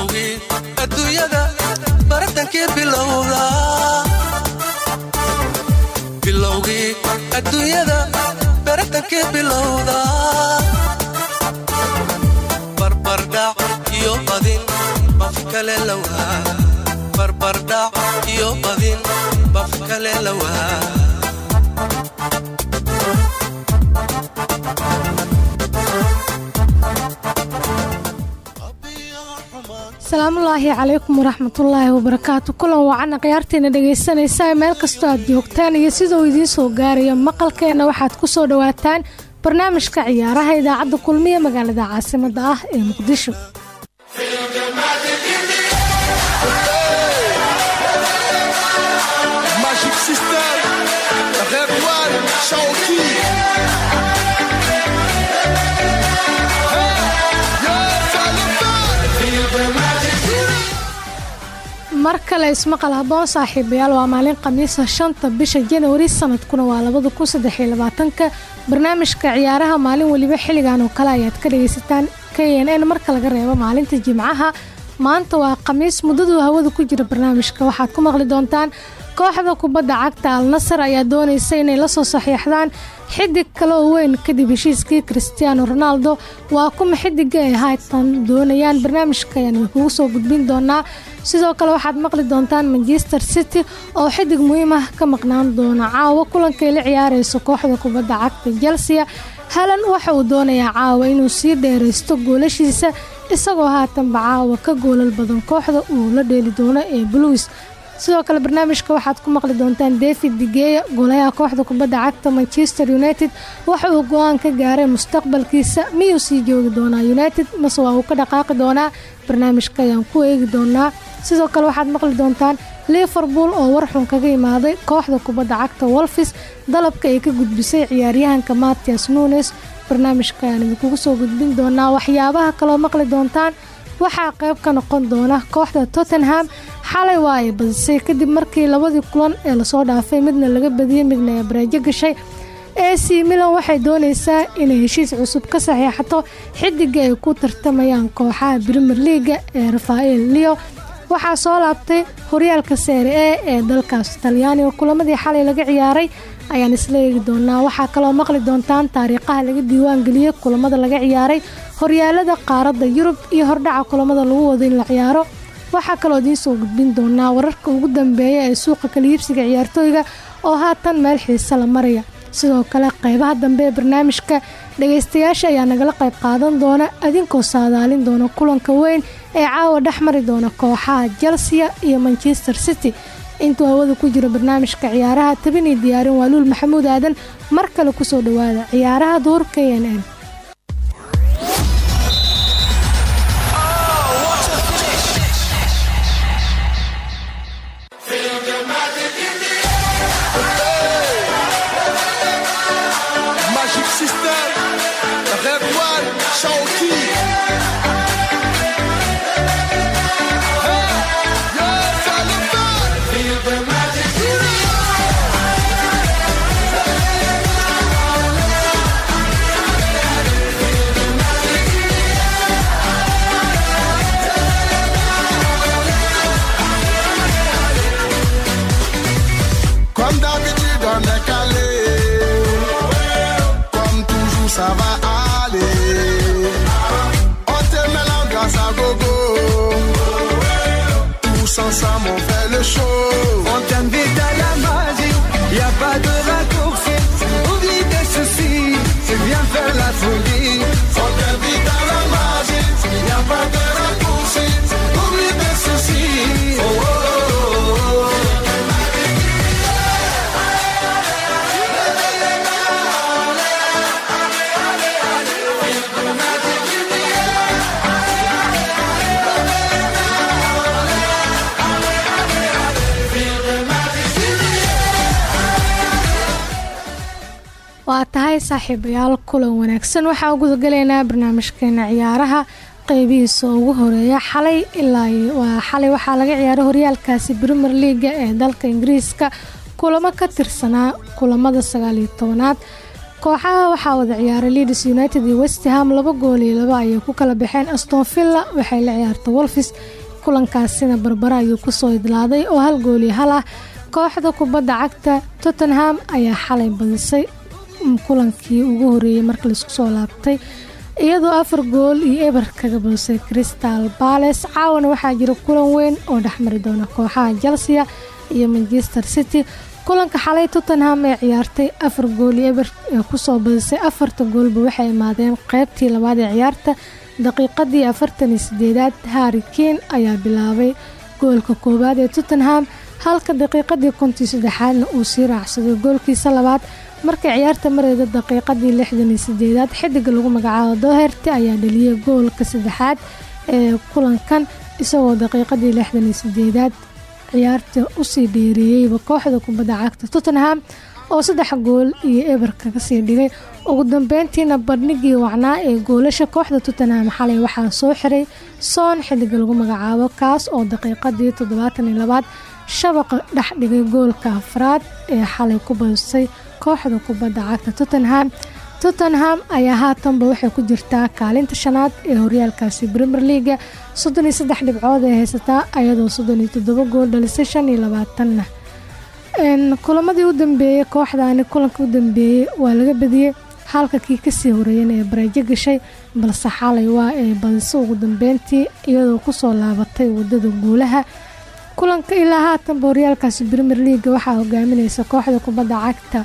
bilowgii adduunyada baratankii bilowda bilowgii adduunyada baratankii bilowda barbardhac iyo badin baf kale lawaa barbardhac iyo badin baf kale lawaa asalaamullaahi calaykum waraxmatullaahi wabarakaatu kulan waacana khiyaarteena dhegaysanaysaa meel kastoo aad joogtaan iyo siduu idiin soo gaarayo maqalkeenna waxaad ku soo dhowaataan barnaamijka ciyaaraha idaacadda kulmiye magaalada caasimadda ah ee muqdisho mar kale ismaqal haboon saaxiibayaal waa maalin khamiisa shanta bisha janwari sanadkuna waa labada kun saddexiyo labaatanka. Barnaamijka ciyaaraha maalin weliba xilligan oo kale ayaad ka dhagaysataan k n n marka laga reebo maalinta jimcaha. Maanta waa khamiis muddaduu hawada ku jira barnaamijka. Waxaad ku maqli doontaan kooxda kubadda cagta al nasar ayaa doonaysa inay la soo saxiixdaan xidig kale oo weyn kadib heshiiskii christiaano ronaldo waa kuma xidiga ay haatan doonayaan barnaamijka ayaan kugu soo gudbin doonaa. Sidoo kale waxaad maqli doontaan manchester city oo xidig muhiim ah ka maqnaan doona caawa kulankay la ciyaareyso kooxda kubadda cagta chelsea. Halan waxa uu doonayaa caawa inuu sii dheeraysto goolashiisa isagoo haatanba caawa ka goolal badan kooxda uu la dheeli doono ee bluis sidoo kale barnaamijka waxaad ku maqli doontaan david digeya golayaha kooxda kubadda cagta manchester united. Waxa uu go'aan ka gaaray mustaqbalkiisa miyuu sii joogi doonaa united? Mase waa uu ka dhaqaaqi doonaa? Barnaamijka ayaan ku eegi doonaa. Sidoo kale waxaad maqli doontaan liverpool oo warxun kaga imaaday kooxda kubadda cagta wolfis dalabka ay ka gudbisay ciyaaryahanka matias nunes. Barnaamijka ayaan idinkugu soo gudbin doonaa? Waxyaabaha kaloo maqli doontaan waxaa qayb ka noqon doona kooxda tottenham xalay waa ay badisay kadib markii labadii kulan ee la soo dhaafay midna laga badiyey midna ay bareejo gashay ac milan waxay doonaysaa inay heshiis cusub ka saxiixato xidiga ay ku tartamayaan kooxaha brimer leaga ee rafael leo waxaa soo laabtay horyaalka seere e ee dalkaas talyaaniga kulamadii xalay laga ciyaaray ayaan isla eegi doonaa. Waxaa kaloo maqli doontaan taariikhaha laga diiwaan geliyey kulamada laga ciyaaray horyaalada qaaradda yurub iyo hordhaca kulamada lagu wado in la ciyaaro. Waxaa kaloo idiin soo gudbin doonaa wararka ugu dambeeya ee suuqa kaliibsiga ciyaartooyga oo haatan meel xiise la maraya. Sidoo kale qaybaha dambe ee barnaamijka dhagaystayaasha ayaa nagala qayb qaadan doona adinkoo saadaalin doona kulanka weyn ee caawa dhex mari doona kooxaha chelsea iyo manchester city intuu hawada ku jiro barnaamijka ciyaaraha tabinii diyaarin waaluul maxamuud aadan. Mar kale ku soo dhawaada ciyaaraha duur k n n. Magic saaxiibayaal kulan wanaagsan. Waxaa gudagalaynaa barnaamijkeena ciyaaraha qeybihiisa ugu horreeya xalay ilaa xalay. Waxaa laga ciyaaray horyaalkaasi premier leaga ee dalka ingiriiska kulamo ka tirsanaa kulamada sagaaliyo tobanaad. Kooxaha waxaa wada ciyaaray leeds united iyo westham laba gool iyo laba ayay ku kala baxeen. Aston villa waxay la ciyaartay wolfis kulankaasina barbara ayuu ku soo idlaaday oo hal gool iyo hal ah. Kooxda kubadda cagta tottenham ayaa xalay badisay kulankii ugu horeeyey marka la isku soo laabtay iyadoo afar gool iyo eber kaga badisay crystal bales caawana waxaa jira kulan weyn oo dhexmari doona kooxaha chelsea iyo manchester city. Kulanka xalay tottenham ee ciyaartay afar gool iyo eber ee ku soo badisay afarta goolba waxay imaadeen qeybtii labaad ee ciyaarta. Daqiiqadii afartan iyo sideedaad harri kane ayaa bilaabay goolka koowaad ee tottenham halka daqiiqadii kontii saddexaadna uu sii raacsaday goolkiisa labaad markay ciyaarta mareyda daqiiqadii lixdan iyo xidiga lagu magacaabo doherty ayaa dhaliyay goolka saddexaad ee kulankan isagoo daqiiqadii lixdan iyo sideedaad ciyaarta u sii dheereeyeyba kooxda kubadda cagta tottenham oo saddex gool iyo eber kaga sii dhigay. Ugu dambeyntiina bandhigii wacnaa ee goolasha kooxda tottenham xalay waxaa soo xiray soon xidiga lagu magacaabo kaas oo daqiiqadii toddobaatan iyo labaad shabaqa dhex dhigay goolka afraad ee xalay ku badisay kooxda kubadda cagta tottenham. Tottenham ayaa haatanba waxay ku jirtaa kaalinta shanaad ee horyaalkaasi premier leaga soddon iyo saddex dhibcood ay haysataa ayadoo soddon iyo toddoba gool dhalisay shan iyo labaatanna kulamadii u dambeeyey kooxdaani kulanka u dambeeyey waa laga badiyey halka kii ka sii horeeyana ee baraajo gashay balse xalay waa ay badisay ugu dambeyntii iyadoo ku soo laabatay waddada guulaha. Kulanka ilaa haatanba horyaalkaasi premier leaga waxaa hogaamineysa kooxda kubadda cagta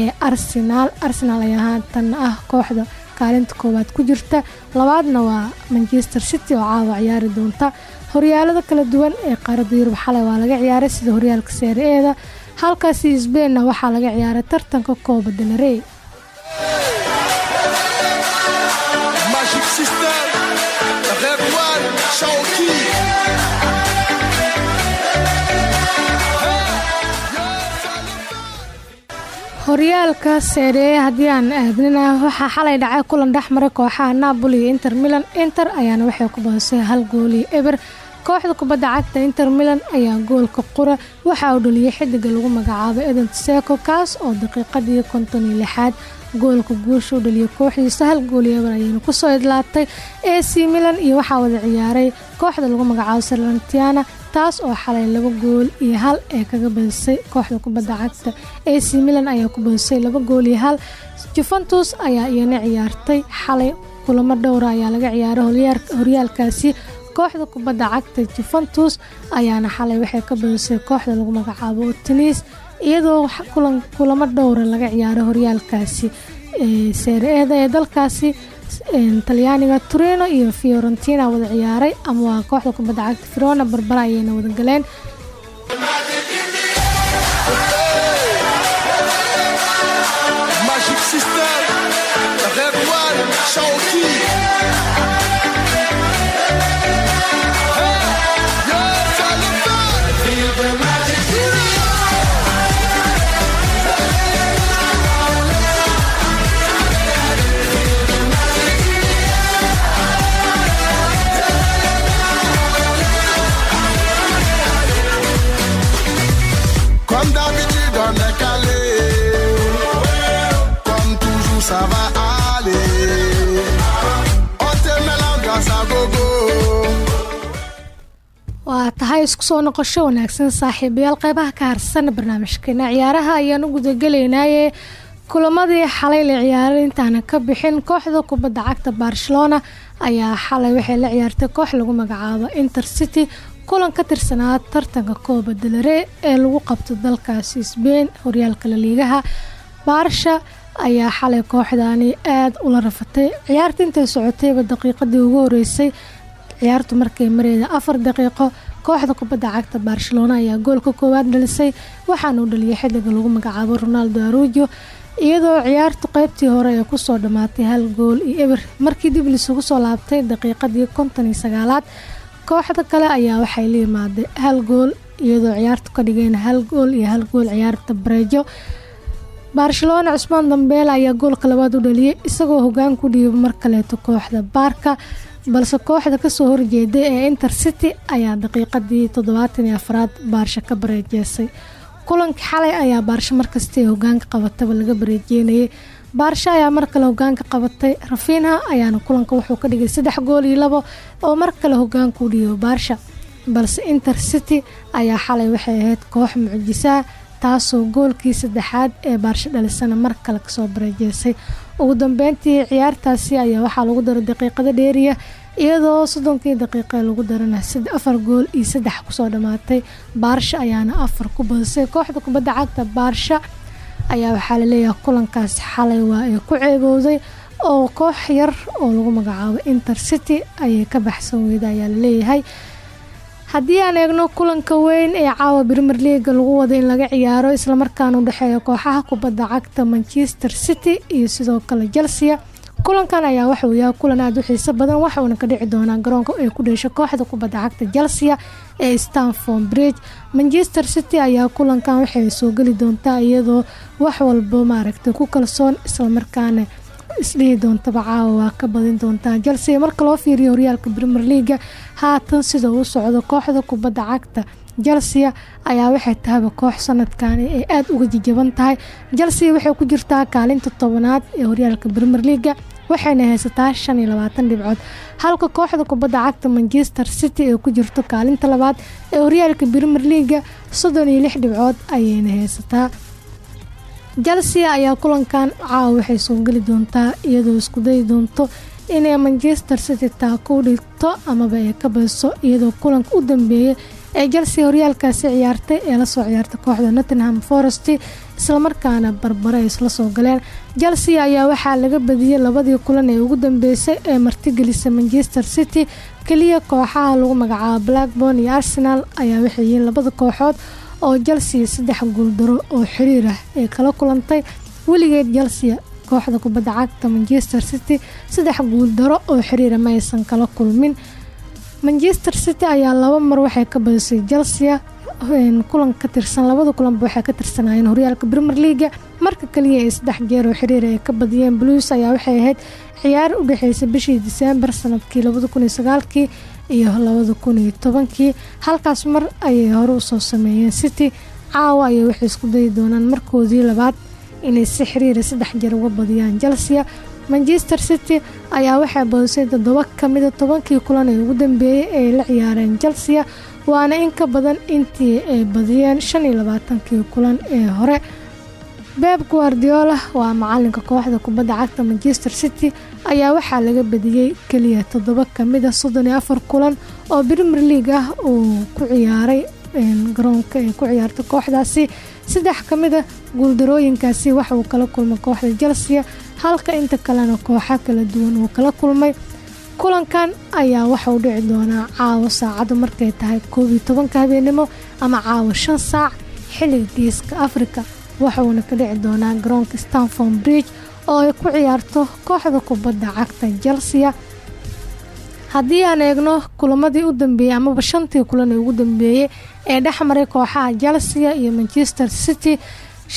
ee arsenaal arsenaal ayaa haatan ah kooxda kaalinta koowaad ku jirta. Labaadna waa manchester city oo caawa ciyaari doonta. Horyaalada kala duwan ee qaaradda yurub xalay waa laga ciyaaray sida horyaalka seere-eeda halkaasi sbainna waxaa laga ciyaaray tartanka kooba dalarey horyaalka seereeye haddii aan aadnina waxaa xalay dhacay kulan dhexmaray kooxaha napoli iyo inter milan. Inter ayaana waxay ku badisay hal gool iyo eber. Kooxda kubadda cagta inter milan ayaa goolka qura waxa uu dhaliyay xidiga lagu magacaabo eden seko kaas oo daqiiqadii konton iyo lixaad. Goolka guusha u dhaliyay kooxdiisa hal gool iyo eber ayayna ku soo idlaatay ac milan iyo waxaa wada ciyaaray kooxda lagu magacaabo salantiana taas oo xalay laba gool iyo hal ee kaga badisay kooxda kubadda cagta. Ac milan ayaa ku badisay laba gool iyo hal. Juventus ayaa iyana ciyaartay. Xalay kulamo dhowra ayaa laga ciyaaray horyaalkaasi. Kooxda kubadda cagta juventus ayaana xalay waxay ka badisay kooxda lagu magacaabo tunis iyadoo kulamo dhowra laga ciyaaray horyaalkaasi. Seere-eeda ee dalkaasi talyaaniga turino iyo fiorentina wada ciyaaray. Ama waa kooxda kubadda cagta firona barbara ayayna wada galeen isku soo noqosho wanaagsan saaxiibayaal qeybaha ka harsan barnaamijkeena ciyaaraha ayaan u gudagelaynaaye kulamadii xalay la ciyaaray intaana ka bixin kooxda kubadda cagta barcelona ayaa xalay waxay la ciyaartay koox lagu magacaabo inter city kulan ka tirsanaa tartanka kooba dalare ee lagu qabto dalkaasi sbain horyaalka laliigaha baarsha ayaa xalay kooxdani aada ula rafatay. Ciyaarta intay socotayba daqiiqadii ugu horeysay ciyaartu markay mareeda afar daqiiqo kooxda kubadda cagta barcelona ayaa goolka koowaad dhalisay. Waxaana uu dhaliyay xidiga lagu magacaabo ronaldo arujo iyadoo ciyaartu qeybtii hore ee ku soo dhammaatay hal gool iyo eber. Markii dib lisugu soo laabtay daqiiqadii konton iyo kooxda kale ayaa waxay la hal gool iyadoo ciyaartu ka dhigeen hal gool iyo hal gool ciyaarta bareejo barcelona cusmaan dambeele ayaa goolka labaad u dhaliyay isagoo hogaan ku dhiibay mar kaleeto kooxda baarka balse kooxda ka soo horjeeday ee inter city ayaa daqiiqadii toddobaatan iyo afraad baarsha ka bareejeysay. Kulankii xalay ayaa baarsho markasta ee hogaanka qabataba laga bareejeynayay baarsha ayaa mar kale hogaanka qabatay. Rafiinha ayaana kulanka wuxuu ka dhigay saddex gool iyo labo oo mar kale hogaanka u dhiibo baarsha balse inter city ayaa xalay waxay ahayd koox mucjisaa taasoo goolkii saddexaad ee baarsho dhalisana mar kale ka soo bareejeysay ugu dambeyntii ciyaartaasi ayaa waxaa lagu daro daqiiqada dheeriya iyadoo soddonkii daqiiqe lagu darana afar gool iyo saddex ku soo dhammaatay baarsha ayaana afar ku badisay kooxda kubadda cagta baarsha ayaa waxaa la leeyahay kulankaas xalay waa ay ku ceebowday oo koox yar oo lagu magacaabo inter city ayay ka baxsan weyda ayaa la leeyahay haddii aan eegno kulanka weyn ee caawa brimer leaga lagu wada in laga ciyaaro islamarkaana u dhexeeya kooxaha kubadda cagta manchester city iyo sidoo kale chelsea kulankan ayaa waxauu yahay kulan aada u xiiso badan waxauna ka dhici doonaa garoonka ay ku dheesho kooxda kubadda cagta chelsea ee stanford bridge. Manchester city ayaa kulankan waxay soo geli doontaa iyadoo wax walba maaragtay ku kalsoon islamarkaana isdhihi doontaba caawa waa ka badin doontaa chelsea marka loo fiiriyo horyaalka premier leaga haatan sida uu socdo kooxda kubadda cagta chelsea ayaa waxay tahayba koox sanadkan ay aada uga jijaban tahay. Chelsea waxay ku jirtaa kaalinta tobanaad ee horyaalka premier leaga waxayna haysataa shan iyo labaatan dhibcood. Halka kooxda kubadda cagta manchester city ee ku jirto kaalinta labaad ee horyaalka premier leaga soddon iyo lix dhibcood ayayna haysataa chelsea ayaa kulankan caawa waxay soo geli doontaa iyadoo isku dayi doonto inay manchester city taako u dhigto amaba ay ka badiso iyadoo kulanka u dambeeyay ee chelsea horyaalkaasi ciyaartay ee la soo ciyaartay kooxda nottingham forest islamarkaana barbare ay isla soo galeen. Chelsea ayaa waxaa laga badiyey labadii kulan ee ugu dambeysay ee martigelisa manchester city. Keliya kooxaha lagu magacaabo blackborn iyo arsenal ayaa waxay yihiin labada kooxood oo chelsea saddex guuldaro oo xiriir ah ay kala kulantay weligeed chelsea kooxda kubadda cagta manchester city saddex guuldaro oo xiriira ma aysan kala kulmin. Manchester city ayaa laba mar waxay ka badisay chelsea kulan ka tirsan labada kulanba waxay ka tirsanaayeen horyaalka premier leaga marka kaliya ay saddex jeer oo xiriir ay ka badiyeen blues ayaa waxay ahayd ciyaar u dhexeysay bishii diseembar sannadkii labada kun iyo sagaalkii iyo labada kun iyo tobankii. Halkaas mar ayay hore u soo sameeyeen city. Caawa ayay waxay isku dayi doonaan markoodii labaad inay si xiriira saddex jeer uga badiyaan chelsea. Manchester city ayaa waxay badisay toddoba kamida tobankii kulan ee ugu dambeeyey ay la ciyaareen chelsea waana in ka badan intii ay badiyeen shan iyo labaatankii kulan ee hore beb guardiola waa macalinka kooxda kubadda cagta manchester city. Ayaa waxaa laga badiyey keliya toddoba kamida soddon iyo afar kulan oo premier league ah uu ku ciyaaray garoonka ay ku ciyaartay kooxdaasi. Saddex kamida guuldarooyinkaasi waxa uu kala kulmay kooxda chelsea halka inta kalena kooxa kala duwan uu kala kulmay. Kulankan ayaa waxa uu dhici doonaa caawo saacaddu markay tahay koob iyo habeenimo ama caawo shan saac xilliga geeska africa waxauna ka dhici doonaa garoonka stanford bridge oo ay ku ciyaarto kooxda kubadda cagta chelsea. Haddii aan eegno kulamadii u dambeeyey amaba shantii kulan ee ugu dambeeyey ee dhexmaray kooxaha chelsea iyo manchester city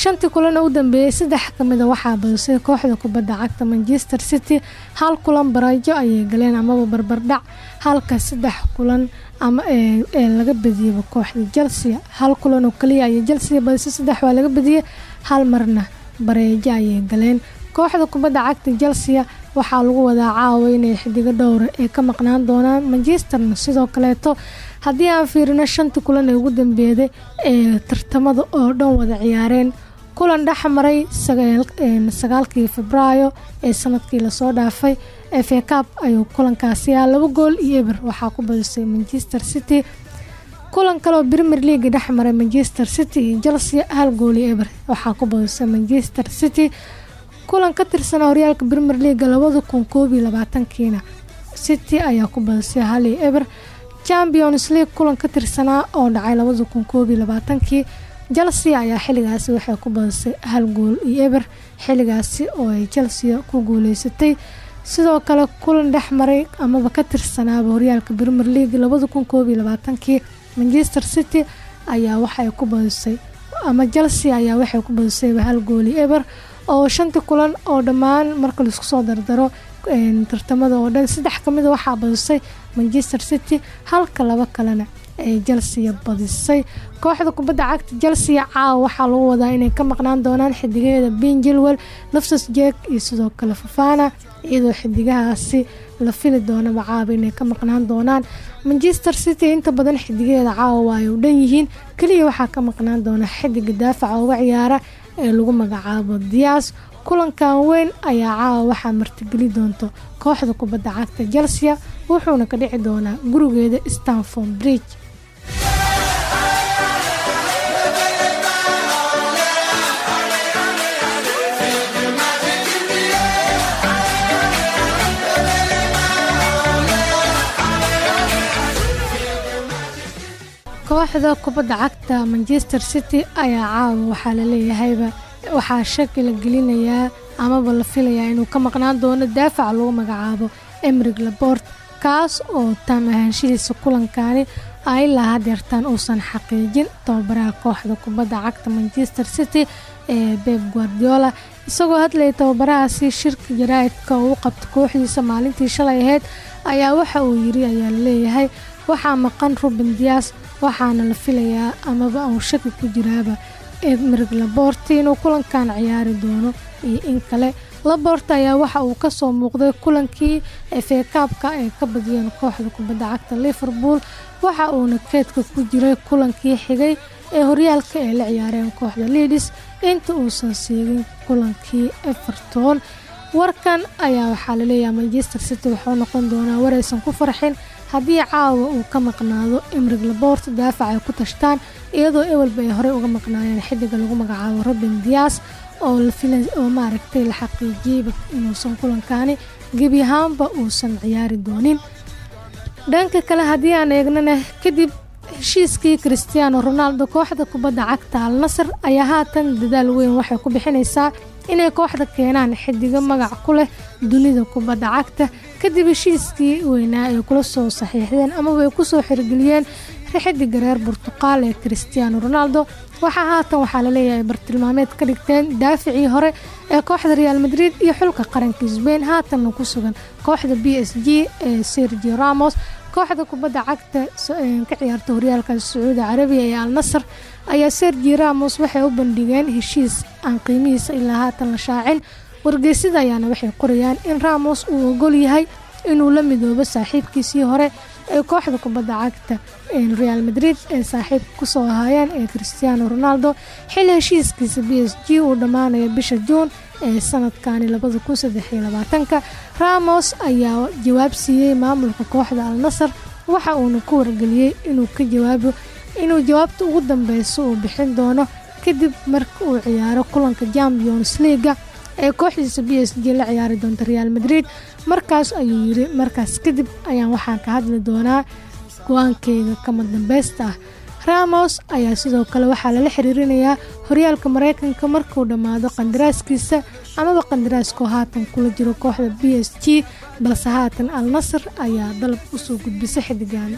shantii kulan ee u dambeeyey saddex kamida waxaa badisay kooxda kubadda cagta manchester city hal kulan baraajo ayay galeen amaba barbardhac halka saddex kulan ama ee laga badiyeyba kooxda chelsea hal kulan oo kaliya ayay chelsea badisay saddex waa laga badiyey hal marna bareejo ayay galeen. Kooxda kubadda cagta chelsea waxaa lagu wadaa caawa inay xidigo dhowra ay ka maqnaan doonaan manchesterna sidoo kaleeto haddii aan fiirino shantii kulan ee ugu dambeeday ee tartamada oo dhan wada ciyaareen kulan dhexmaray sagaalkii febraayo ee sannadkii la soo dhaafay. Efecab ayuu kulankaasi ah laba gool iyo eber waxaa ku badisay manchester city. Kulan kaleoo premier league dhexmaray manchester city iyo chelsea hal gool iyo eber waxaa ku badisay manchester city kulan ka tirsanaa horyaalka premier leaga labada kun koob iyo labaatankiina. City ayaa ku badisay hal iyo eber. Champions league kulan ka tirsanaa oo dhacay labada kun koob iyo labaatankii chelsea ayaa xilligaasi waxay ku badisay hal gool iyo eber xilligaasi oo ay chelsea ku guuleysatay. Sidoo kale kulan dhexmaray amaba ka tirsanaaba horyaalka premier league labada kun koob iyo labaatankii manchester city ayaa waxay ku badisay ama chelsea ayaa waxay ku badisayba hal gool iyo eber oo shantii kulan oo dhammaan marka la isku soo dardaro tartamada oo dhan. Saddex kamida waxaa badisay manchester city halka laba kalena ee chelsea badisay. Kooxda kubadda cagta chelsea caawa waxaa lagu wadaa inay ka maqnaan doonaan xidigaheeda ben jilwell loftus jek iyo sidoo kale fafana iyadoo xidigahaasi la fili doonaba caawa inay ka maqnaan doonaan. Manchester city inta badan xidigaheeda caawa waa ay dhan yihiin keliya waxaa ka maqnaan doona xidiga daafaca uga ciyaara ee lagu magacaabo dias kulankan weyn ayaa caawa waxaa martigeli doonto kooxda kubadda cagta chelsea wuxuuna ka dhici doonaa gurigeeda stanford bridge kooxda kubadda cagta manchester city ayaa caawa waxaa la leeyahayba. Waxaa shaki la gelinayaa amaba la filayaa inuu ka maqnaan doono daafaca lagu magacaabo emrig labort kaas oo taam ahaanshihiisa kulankani ay ilaa hadeertaan uusan xaqiijin tababaraha kooxda kubadda cagta manchester city ee beb guardiola. Isagoo hadlayay tababarahaasi shirka jaraa'idka uu qabta kooxdiisa maalintii shalay ahayd ayaa waxa uu yiri ayaa la leeyahay waxaa maqan ruben dias waxaana la filayaa amaba uu shaki ku jiraaba emrig laborti inuu kulankan ciyaari doono iyo in kale. Laborta ayaa waxa uu ka soo muuqday kulankii efekaabka ay ka badiyeen kooxda kubadda cagta liverpool waxa uuna keedka ku jiray kulankii xigay ee horyaalka ay la ciyaareen kooxda lidis inta uusan siigin kulankii everton. Warkan ayaa waxaa la leeyahay manchester city waxuu noqon doonaa waraysan ku farxin haddii caawa uu ka maqnaado emrig labort daafac ay ku tashtaan iyadoo ewelba ay horey uga maqnaayeen xidiga lagu magacaabo robin dias oo oo maaragtay la xaqiijiyeyba inuusan kulankaani gebi ahaanba uusan ciyaari doonin. Dhanka kale haddii aan eegnana kadib heshiiskii christiano ronaldo kooxda kubadda cagta al nasar ayaa haatan dadaal weyn waxay ku bixinaysaa inay kooxda keenaan xidigo magac ku leh dunida kubadda cagta kadib heshiiskii weynaa ay kula soo saxiixdeen amaba ay ku soo xirgeliyeen xidiga reer burtuqaal ee christiano ronaldo. Waxaa haatan waxaa la leeyahay bartilmaameed ka dhigteen daaficii hore ee kooxda real madrid iyo xulka qaranka sbain haatanna ku sugan kooxda b s g ee sergio ramos kooxda kubadda cagta ka ciyaarta horyaalka sacuudi carabiya ee al nasar ayaa sergio ramos waxay u bandhigeen heshiis aan qiimihiisa ilaa haatan la shaacin. Wargeysida ayaana waxay qorayaan in ramos uu ogol yahay inuu la midoobo saaxiibkiisii hore ee kooxda kubadda cagta real madrid ee saaxiib ku soo ahaayeen ee christiano ronaldo. Xilli heshiiskiisa b s g uu dhammaanaya bisha juun ee sanadkani labadakusadexiyolabaatanka ramos ayaa jawaab siiyey maamulka kooxda al nasar waxa uuna ku wargeliyey inuu ka jawaabo inuu jawaabta ugu dambeyso uu bixin doono kadib marka uu ciyaaro kulanka champions leaga ee kooxdiisa b s g la ciyaari doonta real madrid. Markaas ayuu yiri markaas kadib ayaan waxaan ka hadli doonaa go'aankeyga kama dambeysta ah ramos ayaa sidoo kale waxaa lala xiriirinayaa horyaalka mareykanka markuu dhammaado qandaraaskiisa amaba qandaraaskoo haatan kula jiro kooxda b s g balse haatan al nasar ayaa dalab u soo gudbisay xidigan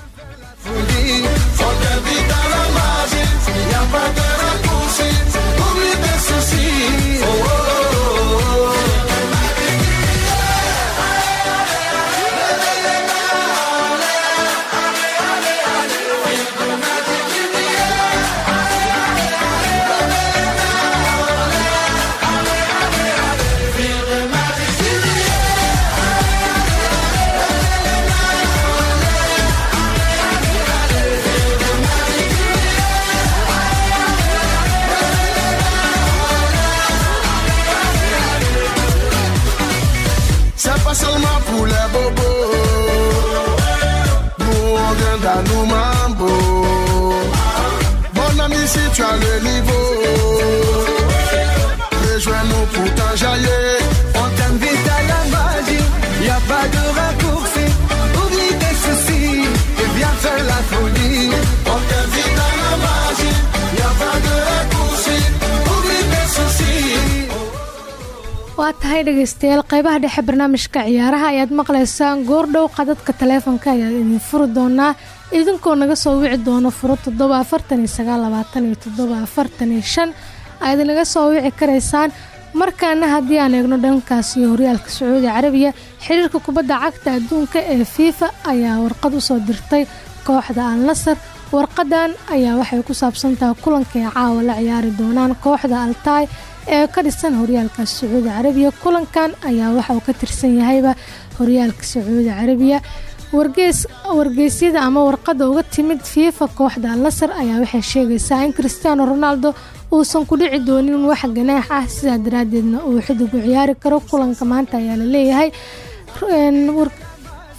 waa tahay dhegeystayaal qeybaha dhexe barnaamijka ciyaaraha ayaad maqlaysaan goordhow qadadka taleefonka ayaad idin furi doonaa. Idinkoo naga soo wici doono furo toddoba afartan iyo sagaal labaatan iyo toddoba afartan iyo shan ayaad naga soo wici karaysaan. Markaana haddii aan eegno dhankaas horyaalka sacuudi carabiya xiriirka kubadda cagta adduunka ee fifa ayaa warqad u soo dirtay kooxda al nasar warqadan ayaa waxay ku saabsantahay kulanka ay caawa la ciyaari doonaan kooxda altay ee ka dhisan horyaalka sacuudi carabiya. Kulankan ayaa waxa uu ka tirsan yahayba horyaalka sacuudi carabiya. Wargeys wargeysyada ama warqadda uga timid fiifa kooxda alnasar ayaa waxay sheegaysaa in cristiano ronaldo uusan ku dhici doonin wax ganaax ah. Sidaa daraadeedna uu xidigu ciyaari karo. Kulanka maanta ayaa la leeyahay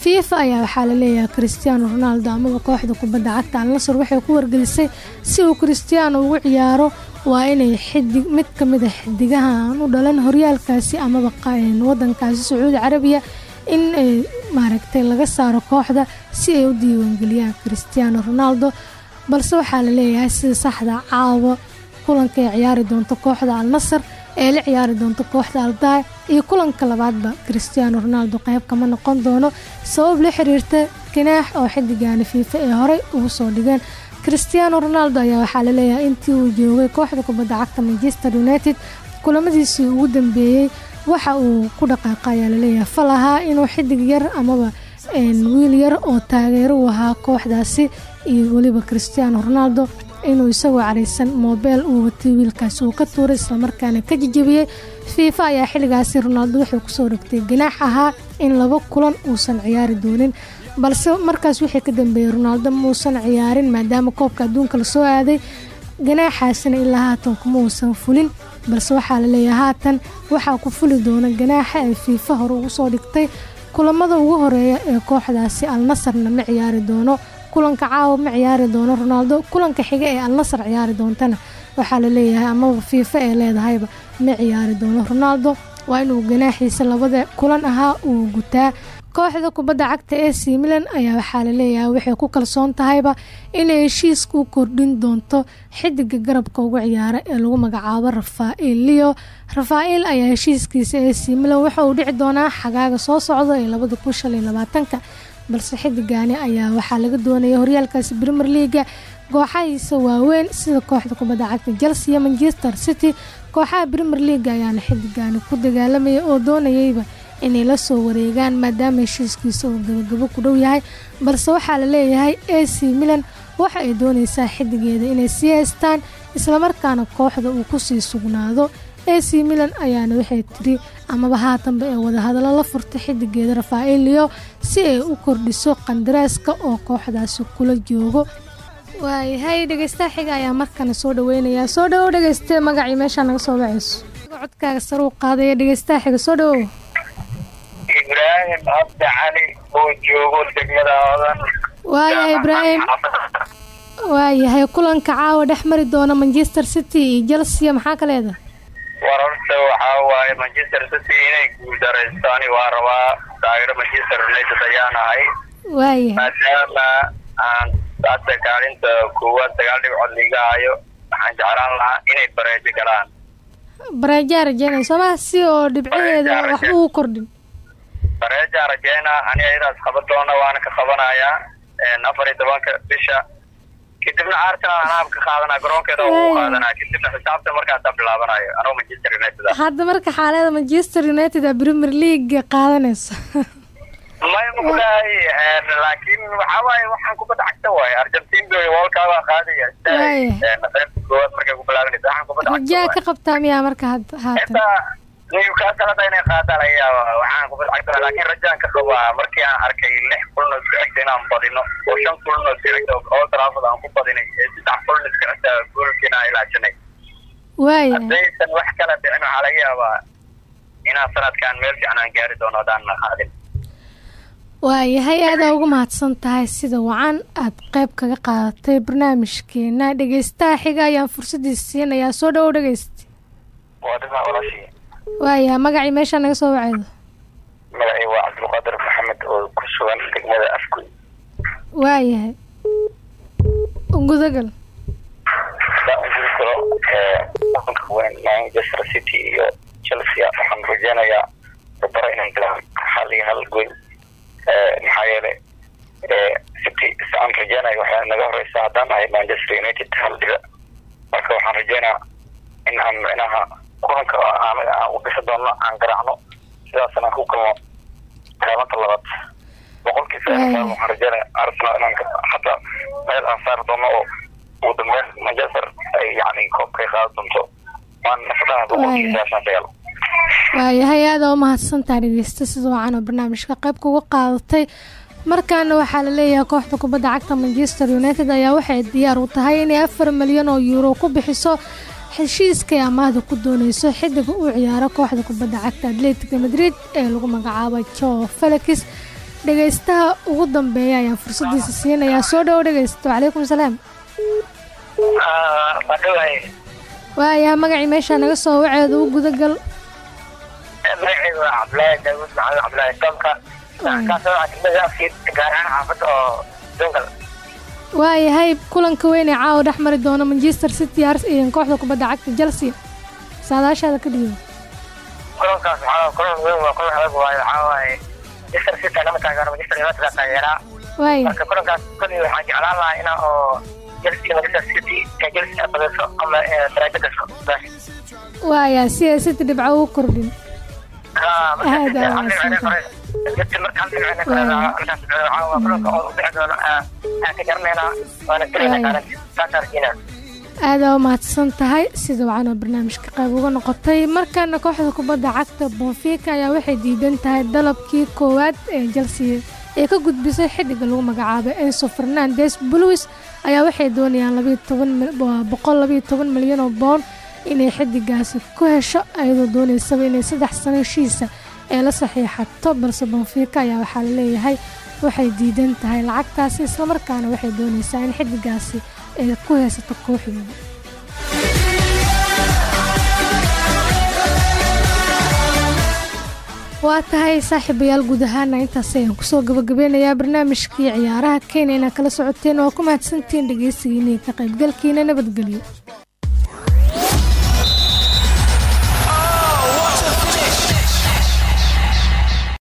fifa ayaa waxaa la leeyahay cristiano ronaldo amaba kooxda kubadda cagta alnasar waxay ku wargelisay si uu cristiano ugu ciyaaro. Waa inay xidig mid ka mid a xidigaha aan u dhalan horyaalkaasi amaba wadankaasi sacuudi carabiya in ay maaragtay laga saaro kooxda si ay u diiwaangeliyaan cristiano ronaldo. Balse waxaa la leeyahay sida saxda caawa kulanka ay ciyaari doonto kooxda alnasar ee la ciyaari doonto kooxda aldaay iyo kulanka labaadba cristiano ronaldo qayb kama noqon doono sabab la xiriirta ganaax oo xidigaani fiifa ee horey ugu soo dhigeen. Cristiano ronaldo ayaa waxaa la leeyahay intii uu joogay kooxda kubadda cagta manchester united kulamadiisii ugu dambeeyey waxa uu ku dhaqaaqa ayaa la leeyahay fal ahaa inuu xidig yar amaba wiil yar oo taageero u ahaa kooxdaasi iyo weliba cristiano ronaldo inuu isagoo caraysan moobeel uu watay wiilkaasi uu ka tuuray islamarkaana ka jijabiyey fiifa ayaa xilligaasi ronaldo wuxuu ku soo dhigtay ganaax ahaa in laba kulan uusan ciyaari doonin balse markaas wixii ka dambeeyey ronaldo muusan ciyaarin maadaama koobka adduunka la soo aaday. Ganaaxaasina ilaa haatan kuma uusan fulin balse waxaa la leeyahay haatan waxaa ku fuli doona ganaaxa ay fiifa hore ugu soo dhigtay. Kulamada ugu horreeya ee kooxdaasi alnasarna ma ciyaari doono kulanka caawa ma ciyaari doono ronaldo? Kulanka xiga ee alnasar ciyaari doontana waxaa la leeyahay amaba fiifa ee leedahayba ma ciyaari doono ronaldo. Waa inuu ganaaxiisa labada kulan ahaa uu gutaa. Kooxda kubadda cagta ee c milan ayaa waxaa la leeyahay waxay ku kalsoon tahayba inay heshiiska u kordhin doonto xidiga garabka uga ciyaara ee lagu magacaabo rafael leo rafael ayaa heshiiskiisa ee c milan waxa uu dhici doonaa xagaaga soo socda ee labada kun shan iyo labaatanka balse xidigaani ayaa waxaa laga doonaya horyaalkaasi premier leaga kooxahiisa waaweyn sida kooxda kubadda cagta chelsea iyo manchester city kooxaha premier leaga ayaana xidigaani ku dagaalamaya oo doonayayba inay la soo wareegaan maadaama heshiiskiisa uu gabagabo ku dhow yahay. Balse waxaa la leeyahay a c milan waxa ay doonaysaa xidigeeda inay sii haystaan islamarkaana kooxda uu ku sii sugnaado a c milan ayaana waxay tiri amaba haatanba ee wadahadallo la furtay xidigeeda rafael leo si ay u kordhiso qandaraaska oo kooxdaasi kula joogo. Waayahay dhegeystaha xiga ayaa markana soo dhaweynayaa soo dhawow dhegeyste magacii meeshaa naga soo bacayso codkaaga saruu qaadaya dhegeystaha xiga soo dhawow. Ibraahim cabdi cali oo joogo degmada odan waayahay ibraahim. Waayahay kulanka caawa dhex mari doona manchester city iyo chelsea maxaa ka leedahay wararta waxaa waaye manchester city inay guuldaraysto ani waa rabaa taageero manchester united ayaan ahay. Maadaama aan hadda kaalinta koowaad sagaal dhibcood liiga hayo waxaan jeclaan lahaa inay bareejo galaan. Bareejaa rajeynaya soomaa si oo dhibcaheeda waxba ugu kordhin. Bareejaa rajeyna ani ayadaas qaban doona waana ka qabanayaa afar iyo tobanka bisha kadibna arsenal anaab ka qaadanaa garoonkeeda ugu qaadanaa kadibna xisaabta markaasaa bilaabanayo anoo manchester united ah hadda marka xaalada manchester united a premier league qaadanayso may muglahay laakiin waxaa waaye waxaan kubadda cagta waaye argentin bay walkaabaa qaadaya qaybta koowaad markay ku bilaabanaysa waxaan kubadda rajaa cagta ka qabtaa miyaa marka had- haatan newcastle inay qaadaan yaaba waxaan kubadda cagta laakiin rajaan ka qabaa markii aan arkay lix kulno isku xigta inaan badino oo shan kulno isku xigta oo Old Trafford aan ku badinay ee saddex kulno isku xigta goolkiina aan waayahay haddaysan wax kala dhicin waxaa laga yaabaa inaan sanadkan meel fiican aan gaari doono haddaan qaadin waayahay aadaa ugu mahadsan tahay sida wacan aad qayb kaga qaadatay barnaamijkeena dhegeystaha xiga ayaan fursadiis siinayaa soo dhawow dhegeysta waa dhimaa walaashii waayahay magacii meeshaa naga soo wacaydo? Magacay waa cabdulqaadir maxamed oo ku sugan degmada afgoy waayahay gudagal. Weyn manchester city iyo chelsea waxaan rajeynayaa dabaro inay galaan hal iyo hal gool maxaa yeelay city si aan rajeynayo waxay naga horeysa haddaan nahay manchester united hal dhiga marka waxaan rajeynaa in aan micnaha kulanka aan u dhisi doono aan garaacno sidaasna aan ku kalno kaalinta labaad. Boqolkii sagaal waxaan rajeynaya arsenal inaan hataa meel aan saari doono oo ugu dambeyn manchester ay yani koobkay qaadi doonto. Waan nafadaha boqolkii sagaashan sagaal waayahay aada u mahadsantaha dhegeysta sida wacan oo barnaamijka qayb kuga qaadatay. Markaana waxaa la leeyahay kooxda kubadda cagta manchester united ayaa waxay diyaar u tahay inay afar milyan oo yuuro ku bixiso heshiiskay amaahda ku dooneyso xidiga uu ciyaaro kooxda kubadda cagta atletico madrid ee lagu magacaabay jo felix. Dhegeystaha ugu dambeeya ayaa fursadiisa siinayaa soo dhowo dhegeysto calaykum salaam. Waayaha magacii meeshaa naga soo waceeda u gudagal? Magacaygu waa cabdulaahi daawud maxamed cabdulaahi toomka degmada gaar ahaan xaafadda oo dungal waayahay kulanka weyn ee caawa dhex mari doona manchester city iyo kooxda kubadda cagta chelsea. Saadaashaada ka dhigo. Kulankaas waxaa kulan weyn waa kulan adag waayo waxaa waaye manchester city lama taageero manchester united taageeraa waaya marka kulankaas kulli waxaan jeclaan lahaa inaa oo chelsea manchester city ee chelsea badiso ama daraajo gasho. Waaya si ay city dhibco ugu kordhin Aad aad wanaagsan aada u mahadsan tahay sida wacan oo barnaamijka qayb uga noqotay. Markaana kooxda kubadda cagta bonfica ayaa waxay diidan tahay dalabkii koowaad ee chelsea ee ka gudbisay xidiga lagu magacaabay enso fernandes. Bluis ayaa waxay doonayaan boqol labayo toban milyan oo bound inay xidigaasi ku hesho ayadoo dooneysaba inay saddex sano heshiisa ee la saxiixato balse bonfica ayaa waxaa la leeyahay waxay diidan tahay lacagtaasi islamarkaana waxay dooneysaa in xidigaasi ay ku haysato kooxdooda. Waa tahay saaxiibayaal guud ahaana intaas ayaan ku soo gabagabeynayaa barnaamijkii ciyaaraha kenya inaad kala socoteen waa ku mahadsantiin dhegeysigiina ka qaybgalkiina nabadgelyo